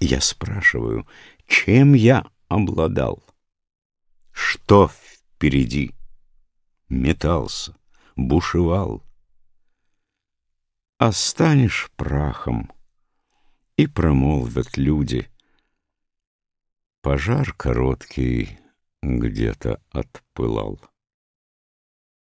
Я спрашиваю, чем я обладал? Что впереди? Метался, бушевал. Останешь прахом, и промолвят люди. Пожар короткий где-то отпылал.